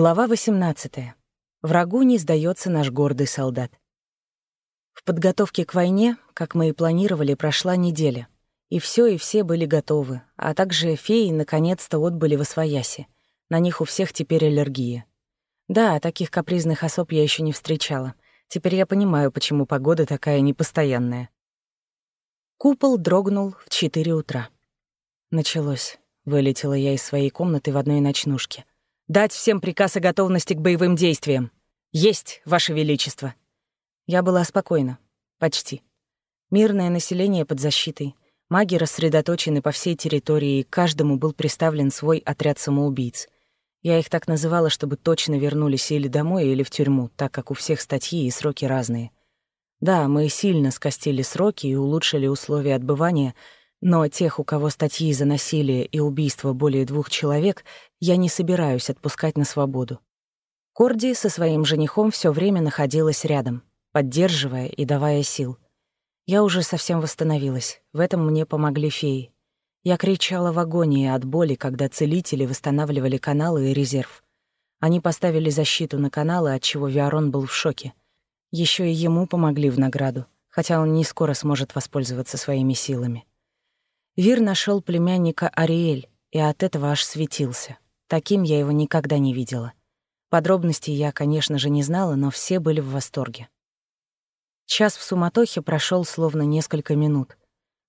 Глава 18. Врагу не сдается наш гордый солдат. В подготовке к войне, как мы и планировали, прошла неделя. И все и все были готовы, а также феи наконец-то отбыли во свояси. На них у всех теперь аллергия. Да, таких капризных особ я еще не встречала. Теперь я понимаю, почему погода такая непостоянная. Купол дрогнул в четыре утра. Началось. Вылетела я из своей комнаты в одной ночнушке. Дать всем приказ о готовности к боевым действиям. Есть, Ваше Величество. Я была спокойна. Почти. Мирное население под защитой. Маги рассредоточены по всей территории, и каждому был представлен свой отряд самоубийц. Я их так называла, чтобы точно вернулись или домой, или в тюрьму, так как у всех статьи и сроки разные. Да, мы сильно скостили сроки и улучшили условия отбывания — но тех, у кого статьи за насилие и убийство более двух человек, я не собираюсь отпускать на свободу. Корди со своим женихом все время находилась рядом, поддерживая и давая сил. Я уже совсем восстановилась, в этом мне помогли феи. Я кричала в агонии от боли, когда целители восстанавливали каналы и резерв. Они поставили защиту на каналы, от чего Виарон был в шоке. Еще и ему помогли в награду, хотя он не скоро сможет воспользоваться своими силами. Вир нашел племянника Ариэль, и от этого аж светился. Таким я его никогда не видела. Подробностей я, конечно же, не знала, но все были в восторге. Час в суматохе прошел словно несколько минут.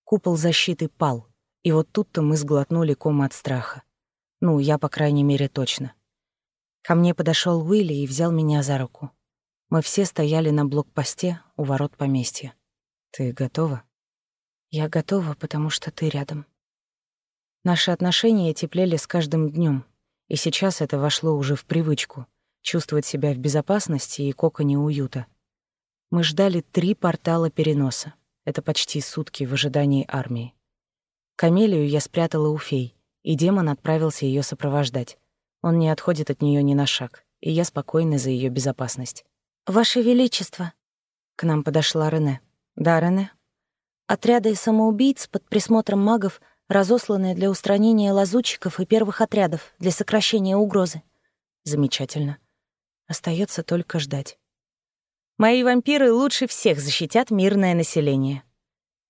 Купол защиты пал, и вот тут-то мы сглотнули ком от страха. Ну, я, по крайней мере, точно. Ко мне подошел Уилли и взял меня за руку. Мы все стояли на блокпосте у ворот поместья. «Ты готова?» Я готова, потому что ты рядом. Наши отношения теплели с каждым днем, и сейчас это вошло уже в привычку — чувствовать себя в безопасности и коконе уюта. Мы ждали три портала переноса. Это почти сутки в ожидании армии. Камелию я спрятала у фей, и демон отправился ее сопровождать. Он не отходит от нее ни на шаг, и я спокойна за ее безопасность. «Ваше Величество!» К нам подошла Рене. «Да, Рене?» Отряды самоубийц под присмотром магов, разосланные для устранения лазутчиков и первых отрядов для сокращения угрозы. Замечательно. Остается только ждать. Мои вампиры лучше всех защитят мирное население.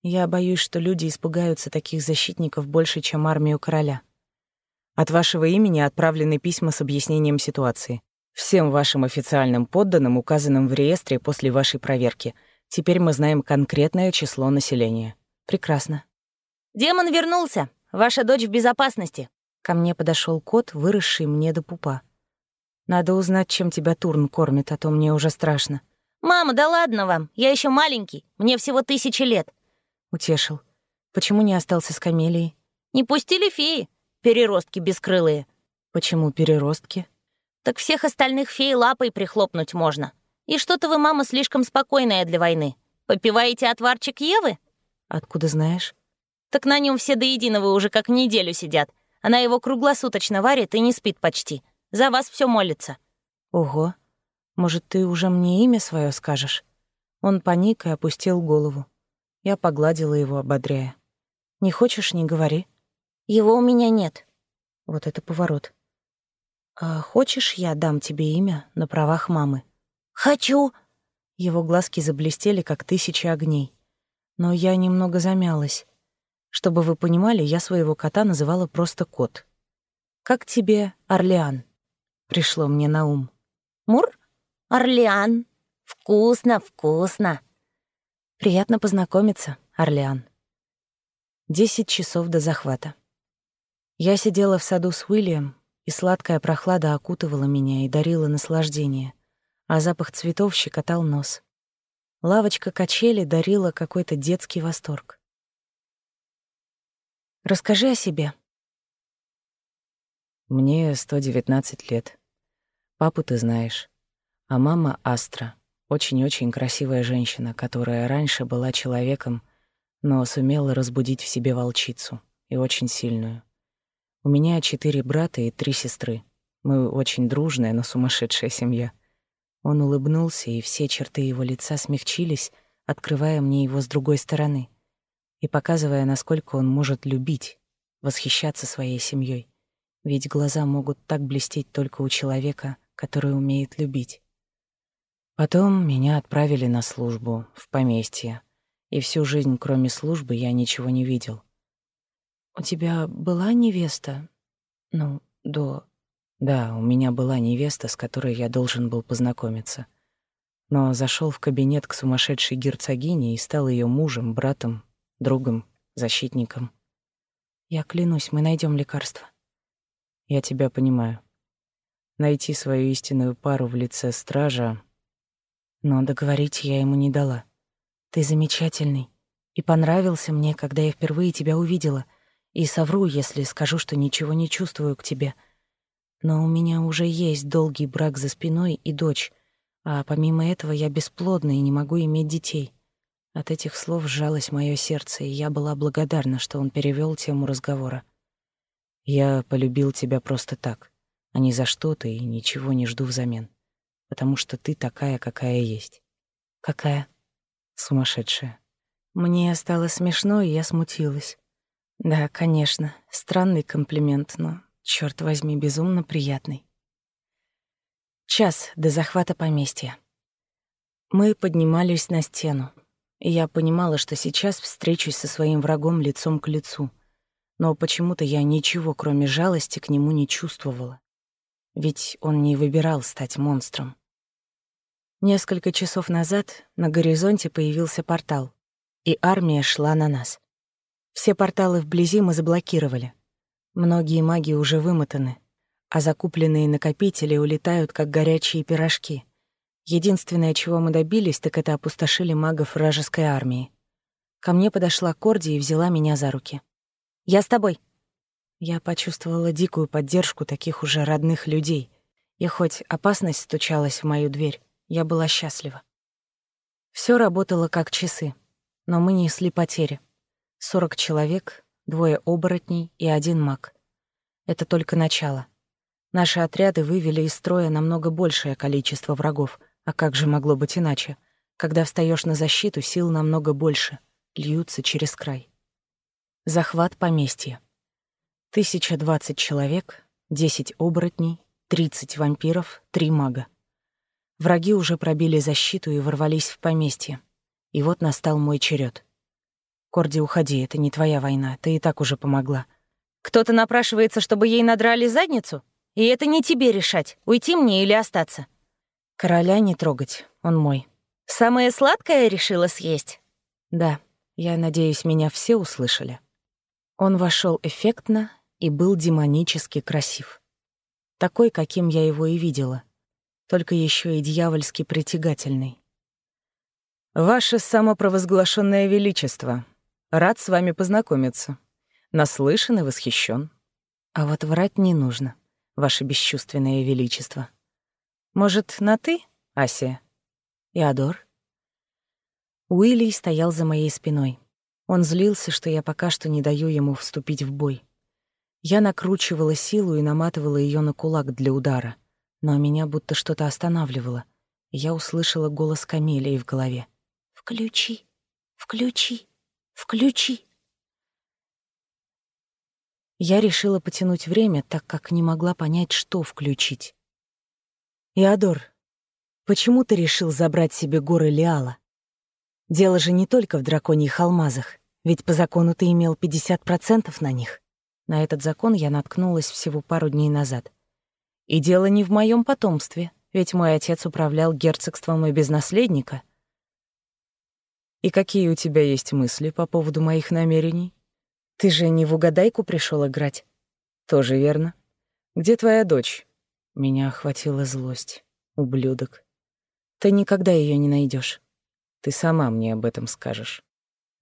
Я боюсь, что люди испугаются таких защитников больше, чем армию короля. От вашего имени отправлены письма с объяснением ситуации. Всем вашим официальным подданным, указанным в реестре после вашей проверки — Теперь мы знаем конкретное число населения. Прекрасно. «Демон вернулся. Ваша дочь в безопасности». Ко мне подошел кот, выросший мне до пупа. «Надо узнать, чем тебя Турн кормит, а то мне уже страшно». «Мама, да ладно вам. Я еще маленький. Мне всего тысячи лет». Утешил. «Почему не остался с Камелией?» «Не пустили феи. Переростки бескрылые». «Почему переростки?» «Так всех остальных фей лапой прихлопнуть можно. И что-то вы, мама, слишком спокойная для войны. Попиваете отварчик Евы? Откуда знаешь? Так на нем все до единого уже как неделю сидят. Она его круглосуточно варит и не спит почти. За вас все молится. Ого. Может, ты уже мне имя свое скажешь? Он паник и опустил голову. Я погладила его, ободряя. Не хочешь, не говори. Его у меня нет. Вот это поворот. А хочешь, я дам тебе имя на правах мамы? «Хочу!» Его глазки заблестели, как тысячи огней. Но я немного замялась. Чтобы вы понимали, я своего кота называла просто кот. «Как тебе Орлеан?» Пришло мне на ум. «Мур? Орлеан. Вкусно, вкусно!» «Приятно познакомиться, Орлеан». Десять часов до захвата. Я сидела в саду с Уильям, и сладкая прохлада окутывала меня и дарила наслаждение а запах цветов щекотал нос. Лавочка качели дарила какой-то детский восторг. «Расскажи о себе». Мне 119 лет. Папу ты знаешь. А мама — Астра. Очень-очень красивая женщина, которая раньше была человеком, но сумела разбудить в себе волчицу, и очень сильную. У меня четыре брата и три сестры. Мы очень дружная, но сумасшедшая семья. Он улыбнулся, и все черты его лица смягчились, открывая мне его с другой стороны и показывая, насколько он может любить, восхищаться своей семьей. Ведь глаза могут так блестеть только у человека, который умеет любить. Потом меня отправили на службу в поместье, и всю жизнь, кроме службы, я ничего не видел. «У тебя была невеста? Ну, до...» «Да, у меня была невеста, с которой я должен был познакомиться. Но зашел в кабинет к сумасшедшей герцогине и стал ее мужем, братом, другом, защитником». «Я клянусь, мы найдем лекарство». «Я тебя понимаю. Найти свою истинную пару в лице стража но договорить я ему не дала. Ты замечательный. И понравился мне, когда я впервые тебя увидела. И совру, если скажу, что ничего не чувствую к тебе. Но у меня уже есть долгий брак за спиной и дочь. А помимо этого я бесплодна и не могу иметь детей. От этих слов сжалось мое сердце, и я была благодарна, что он перевел тему разговора. Я полюбил тебя просто так, а не за что-то и ничего не жду взамен потому что ты такая, какая есть. Какая? Сумасшедшая. Мне стало смешно, и я смутилась. Да, конечно, странный комплимент, но, черт возьми, безумно приятный. Час до захвата поместья. Мы поднимались на стену, я понимала, что сейчас встречусь со своим врагом лицом к лицу. Но почему-то я ничего, кроме жалости, к нему не чувствовала. Ведь он не выбирал стать монстром. Несколько часов назад на горизонте появился портал, и армия шла на нас. Все порталы вблизи мы заблокировали. Многие маги уже вымотаны, а закупленные накопители улетают, как горячие пирожки. Единственное, чего мы добились, так это опустошили магов вражеской армии. Ко мне подошла Корди и взяла меня за руки. «Я с тобой». Я почувствовала дикую поддержку таких уже родных людей, и хоть опасность стучалась в мою дверь, я была счастлива. Все работало как часы, но мы несли потери. Сорок человек, двое оборотней и один маг. Это только начало. Наши отряды вывели из строя намного большее количество врагов, а как же могло быть иначе? Когда встаешь на защиту, сил намного больше, льются через край. Захват поместья. 1020 человек, 10 оборотней, 30 вампиров, 3 мага. Враги уже пробили защиту и ворвались в поместье. И вот настал мой черед. «Корди, уходи, это не твоя война, ты и так уже помогла». «Кто-то напрашивается, чтобы ей надрали задницу? И это не тебе решать, уйти мне или остаться». «Короля не трогать, он мой». «Самое сладкое решила съесть?» «Да, я надеюсь, меня все услышали». Он вошел эффектно и был демонически красив. Такой, каким я его и видела — только еще и дьявольски притягательный. «Ваше самопровозглашенное величество, рад с вами познакомиться. Наслышан и восхищен. А вот врать не нужно, ваше бесчувственное величество. Может, на «ты», Асия?» «Иодор?» Уилли стоял за моей спиной. Он злился, что я пока что не даю ему вступить в бой. Я накручивала силу и наматывала ее на кулак для удара но меня будто что-то останавливало. Я услышала голос Камелии в голове. «Включи, включи, включи». Я решила потянуть время, так как не могла понять, что включить. «Иодор, почему ты решил забрать себе горы Лиала? Дело же не только в драконьих алмазах, ведь по закону ты имел 50% на них». На этот закон я наткнулась всего пару дней назад — и дело не в моем потомстве, ведь мой отец управлял герцогством и без наследника. И какие у тебя есть мысли по поводу моих намерений? Ты же не в угадайку пришел играть. Тоже верно. Где твоя дочь? Меня охватила злость. Ублюдок. Ты никогда ее не найдешь. Ты сама мне об этом скажешь.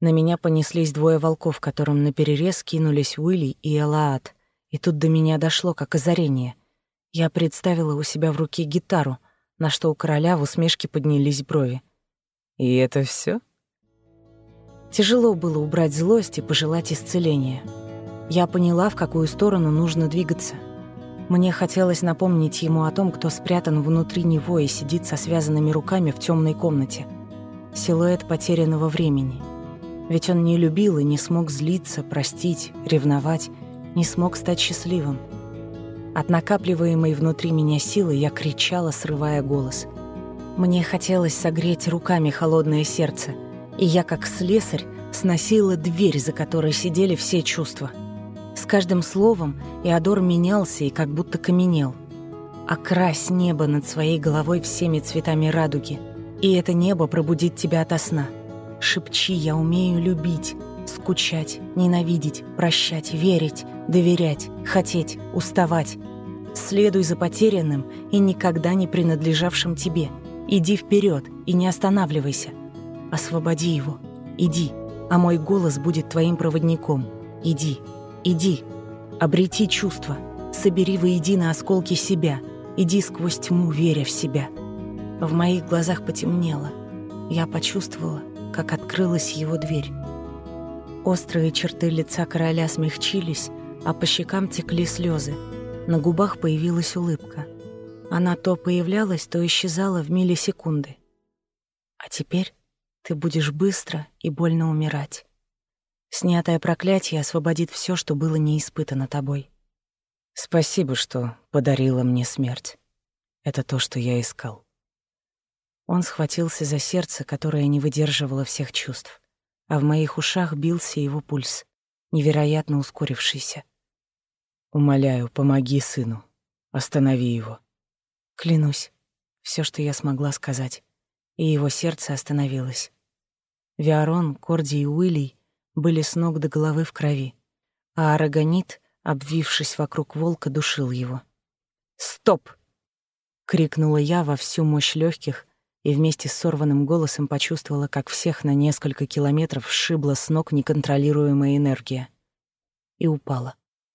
На меня понеслись двое волков, которым наперерез кинулись Уилли и Элаат. И тут до меня дошло, как озарение. Я представила у себя в руке гитару, на что у короля в усмешке поднялись брови. «И это все? Тяжело было убрать злость и пожелать исцеления. Я поняла, в какую сторону нужно двигаться. Мне хотелось напомнить ему о том, кто спрятан внутри него и сидит со связанными руками в темной комнате. Силуэт потерянного времени. Ведь он не любил и не смог злиться, простить, ревновать, не смог стать счастливым. От накапливаемой внутри меня силы я кричала, срывая голос. Мне хотелось согреть руками холодное сердце, и я, как слесарь, сносила дверь, за которой сидели все чувства. С каждым словом Иодор менялся и как будто каменел. Окрась небо над своей головой всеми цветами радуги, и это небо пробудит тебя ото сна. Шепчи, я умею любить, скучать, ненавидеть, прощать, верить, доверять, хотеть, уставать. Следуй за потерянным и никогда не принадлежавшим тебе. Иди вперед и не останавливайся. Освободи его. Иди, а мой голос будет твоим проводником. Иди, иди. Обрети чувства. Собери воедино осколки себя. Иди сквозь тьму, веря в себя. В моих глазах потемнело. Я почувствовала, как открылась его дверь. Острые черты лица короля смягчились, а по щекам текли слезы. На губах появилась улыбка. Она то появлялась, то исчезала в миллисекунды. А теперь ты будешь быстро и больно умирать. Снятое проклятие освободит все, что было не испытано тобой. Спасибо, что подарила мне смерть. Это то, что я искал. Он схватился за сердце, которое не выдерживало всех чувств, а в моих ушах бился его пульс, невероятно ускорившийся. «Умоляю, помоги сыну. Останови его». Клянусь, все, что я смогла сказать, и его сердце остановилось. Виарон, Корди и Уилли были с ног до головы в крови, а Арагонит, обвившись вокруг волка, душил его. «Стоп!» — крикнула я во всю мощь легких, и вместе с сорванным голосом почувствовала, как всех на несколько километров сшибла с ног неконтролируемая энергия. И упала.